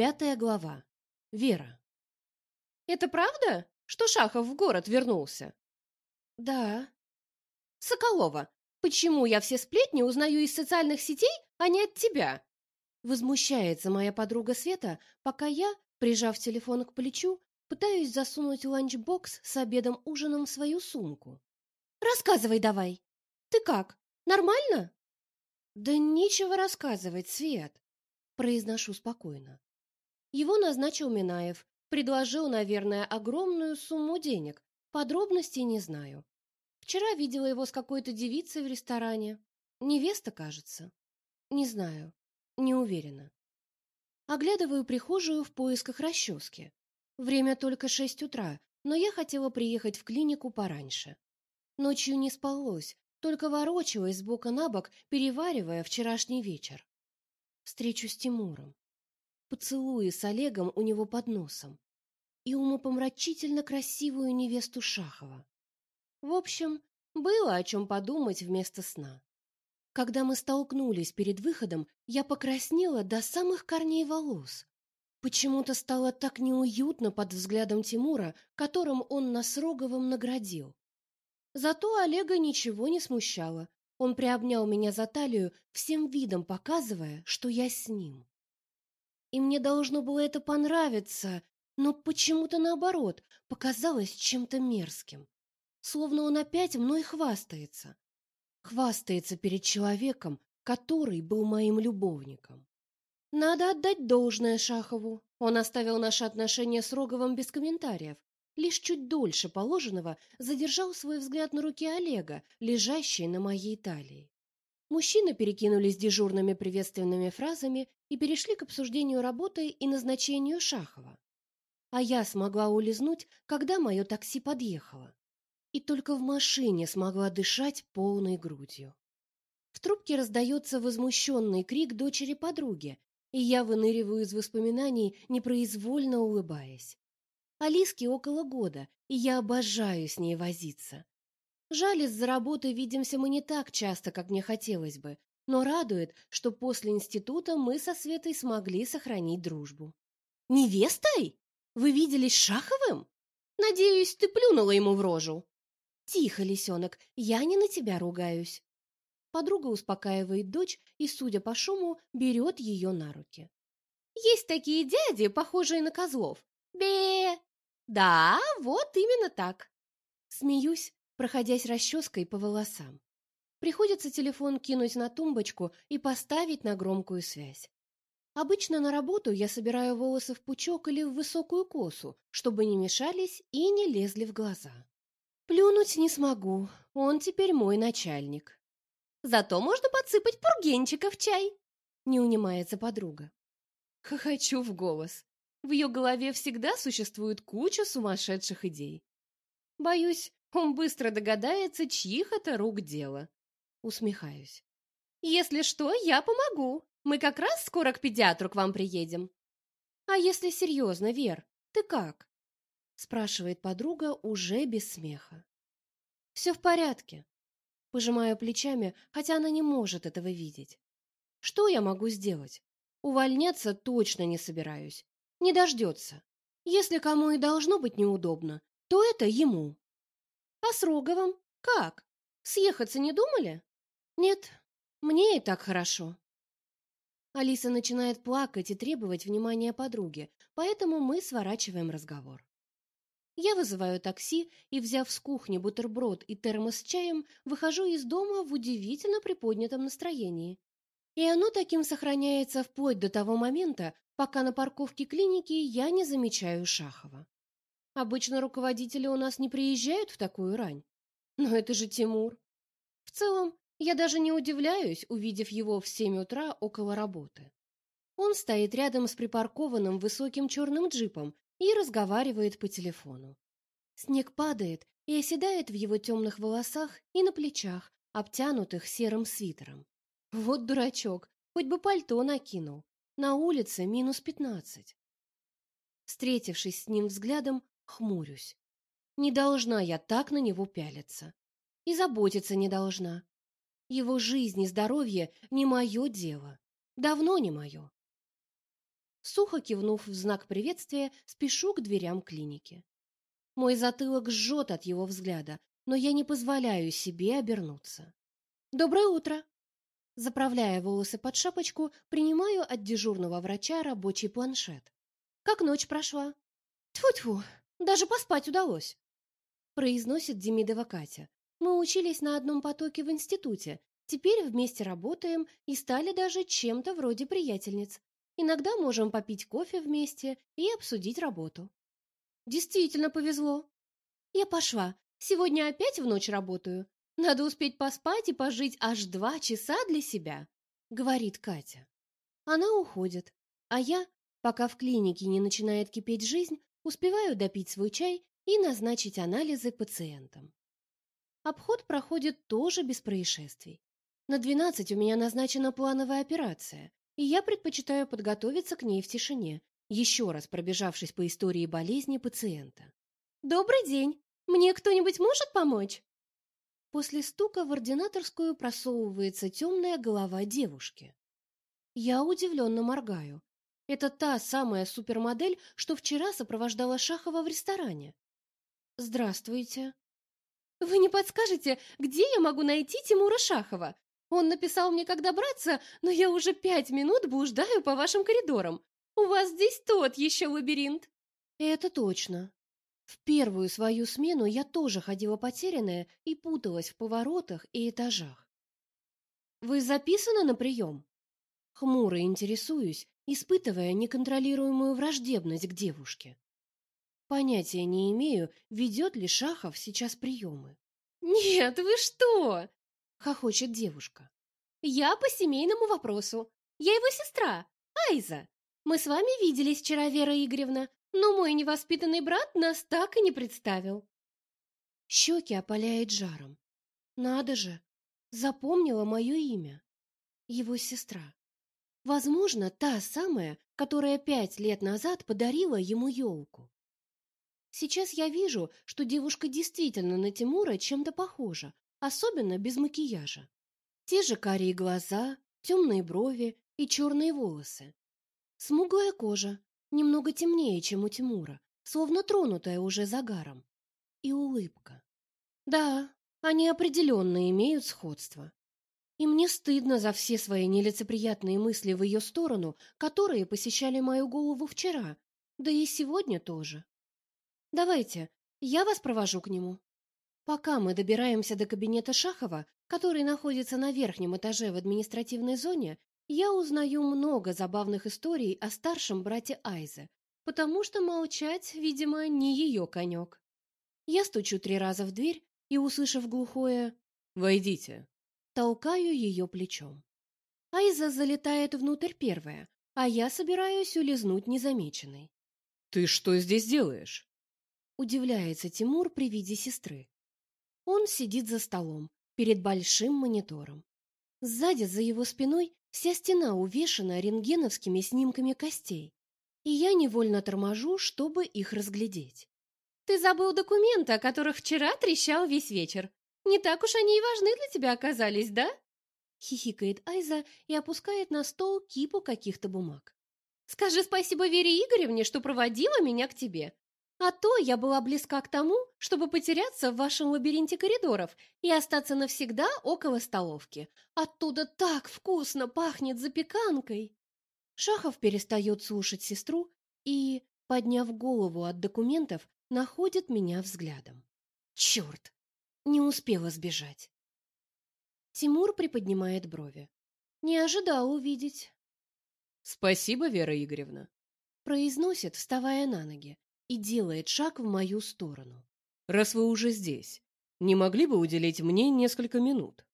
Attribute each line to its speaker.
Speaker 1: Пятая глава. Вера. Это правда, что Шахов в город вернулся? Да. Соколова, почему я все сплетни узнаю из социальных сетей, а не от тебя? Возмущается моя подруга Света, пока я, прижав телефон к плечу, пытаюсь засунуть ланчбокс с обедом-ужином в свою сумку. Рассказывай давай. Ты как? Нормально? Да нечего рассказывать, Свет, произношу спокойно. Его назначил Минаев, предложил, наверное, огромную сумму денег. Подробностей не знаю. Вчера видела его с какой-то девицей в ресторане. Невеста, кажется. Не знаю, не уверена. Оглядываю прихожую в поисках расчески. Время только шесть утра, но я хотела приехать в клинику пораньше. Ночью не спалось, только ворочалась с бока на бок, переваривая вчерашний вечер. Встречу с Тимуром. Поцелуи с Олегом у него под носом. И умопомрачительно красивую невесту Шахова. В общем, было о чем подумать вместо сна. Когда мы столкнулись перед выходом, я покраснела до самых корней волос. Почему-то стало так неуютно под взглядом Тимура, которым он нас Роговым наградил. Зато Олега ничего не смущало. Он приобнял меня за талию, всем видом показывая, что я с ним. И мне должно было это понравиться, но почему-то наоборот, показалось чем-то мерзким. Словно он опять мной хвастается. Хвастается перед человеком, который был моим любовником. Надо отдать должное Шахову. Он оставил наши отношения с Роговым без комментариев, лишь чуть дольше положенного задержал свой взгляд на руке Олега, лежащей на моей талии. Мужчины перекинулись дежурными приветственными фразами и перешли к обсуждению работы и назначению Шахова. А я смогла улизнуть, когда мое такси подъехало. И только в машине смогла дышать полной грудью. В трубке раздается возмущенный крик дочери подруги, и я выныриваю из воспоминаний, непроизвольно улыбаясь. Алиске около года, и я обожаю с ней возиться. Жаль, из-за работы видимся мы не так часто, как мне хотелось бы, но радует, что после института мы со Светой смогли сохранить дружбу. Невестой? Вы виделись с Шаховым? Надеюсь, ты плюнула ему в рожу. Тихо, лисенок, я не на тебя ругаюсь. Подруга успокаивает дочь и, судя по шуму, берет ее на руки. Есть такие дяди, похожие на козлов. Бе! Да, вот именно так. Смеюсь, проходясь расческой по волосам. Приходится телефон кинуть на тумбочку и поставить на громкую связь. Обычно на работу я собираю волосы в пучок или в высокую косу, чтобы не мешались и не лезли в глаза. Плюнуть не смогу, он теперь мой начальник. Зато можно подсыпать пургенчика в чай, не унимается подруга. Хохочу в голос. В ее голове всегда существует куча сумасшедших идей. Боюсь, он быстро догадается, чьих это рук дело. Усмехаюсь. Если что, я помогу. Мы как раз скоро к педиатру к вам приедем. А если серьезно, Вер, ты как? спрашивает подруга уже без смеха. «Все в порядке. Пожимаю плечами, хотя она не может этого видеть. Что я могу сделать? Увольняться точно не собираюсь не дождется. Если кому и должно быть неудобно, то это ему. А с Роговым как? Съехаться не думали? Нет, мне и так хорошо. Алиса начинает плакать и требовать внимания подруги, поэтому мы сворачиваем разговор. Я вызываю такси и, взяв с кухни бутерброд и термос с чаем, выхожу из дома в удивительно приподнятом настроении. И оно таким сохраняется вплоть до того момента, пока на парковке клиники я не замечаю Шахова. Обычно руководители у нас не приезжают в такую рань. Но это же Тимур. В целом, я даже не удивляюсь, увидев его в семь утра около работы. Он стоит рядом с припаркованным высоким черным джипом и разговаривает по телефону. Снег падает и оседает в его темных волосах и на плечах, обтянутых серым свитером. Вот дурачок, хоть бы пальто накинул. На улице минус пятнадцать. Встретившись с ним взглядом, хмурюсь. Не должна я так на него пялиться. И заботиться не должна. Его жизнь и здоровье не мое дело. Давно не мое. Сухо кивнув в знак приветствия, спешу к дверям клиники. Мой затылок жжет от его взгляда, но я не позволяю себе обернуться. «Доброе утро!» Заправляя волосы под шапочку, принимаю от дежурного врача рабочий планшет. «Как ночь прошла?» «Тьфу-тьфу, даже поспать удалось!» Произносит Демидова Катя. «Мы учились на одном потоке в институте, теперь вместе работаем и стали даже чем-то вроде приятельниц. Иногда можем попить кофе вместе и обсудить работу». «Действительно повезло!» «Я пошла, сегодня опять в ночь работаю, надо успеть поспать и пожить аж два часа для себя, говорит Катя. Она уходит, а я, пока в клинике не начинает кипеть жизнь, успеваю допить свой чай и назначить анализы пациентам. Обход проходит тоже без происшествий. На 12 у меня назначена плановая операция, и я предпочитаю подготовиться к ней в тишине, еще раз пробежавшись по истории болезни пациента. «Добрый день! Мне кто-нибудь может помочь?» После стука в ординаторскую просовывается темная голова девушки. Я удивленно моргаю. Это та самая супермодель, что вчера сопровождала Шахова в ресторане. Здравствуйте. Вы не подскажете, где я могу найти Тимура Шахова? Он написал мне, когда браться, но я уже пять минут блуждаю по вашим коридорам. У вас здесь тот еще лабиринт. Это точно. В первую свою смену я тоже ходила потерянная и путалась в поворотах и этажах. «Вы записаны на прием?» Хмуро интересуюсь, испытывая неконтролируемую враждебность к девушке. Понятия не имею, ведет ли Шахов сейчас приемы. «Нет, вы что?» — хохочет девушка. «Я по семейному вопросу. Я его сестра, Айза. Мы с вами виделись вчера, Вера Игоревна но мой невоспитанный брат нас так и не представил. Щеки опаляет жаром. Надо же, запомнила мое имя. Его сестра. Возможно, та самая, которая пять лет назад подарила ему елку. Сейчас я вижу, что девушка действительно на Тимура чем-то похожа, особенно без макияжа. Те же карие глаза, темные брови и черные волосы. Смуглая кожа, немного темнее, чем у Тимура, словно тронутая уже загаром. И улыбка. Да, они определенно имеют сходство. И мне стыдно за все свои нелицеприятные мысли в ее сторону, которые посещали мою голову вчера, да и сегодня тоже. Давайте, я вас провожу к нему. Пока мы добираемся до кабинета Шахова, который находится на верхнем этаже в административной зоне, я узнаю много забавных историй о старшем брате Айзе, потому что молчать, видимо, не ее конек. Я стучу три раза в дверь и, услышав глухое «Войдите», толкаю ее плечом. Айза залетает внутрь первая, а я собираюсь улизнуть незамеченной.
Speaker 2: «Ты что здесь делаешь?»
Speaker 1: Удивляется Тимур при виде сестры. Он сидит за столом, перед большим монитором. Сзади, за его спиной, Вся стена увешана рентгеновскими снимками костей, и я невольно торможу, чтобы их разглядеть. «Ты забыл документы, о которых вчера трещал весь вечер. Не так уж они и важны для тебя оказались, да?» Хихикает Айза и опускает на стол кипу каких-то бумаг. «Скажи спасибо Вере Игоревне, что проводила меня к тебе. А то я была близка к тому, чтобы потеряться в вашем лабиринте коридоров и остаться навсегда около столовки. Оттуда так вкусно пахнет запеканкой. Шахов перестает слушать сестру и, подняв голову от документов, находит меня взглядом. Черт! Не успела сбежать. Тимур приподнимает брови. Не ожидал увидеть.
Speaker 2: Спасибо, Вера Игоревна.
Speaker 1: Произносит, вставая на ноги и делает шаг в мою сторону.
Speaker 2: «Раз вы уже здесь, не могли бы уделить мне несколько минут?»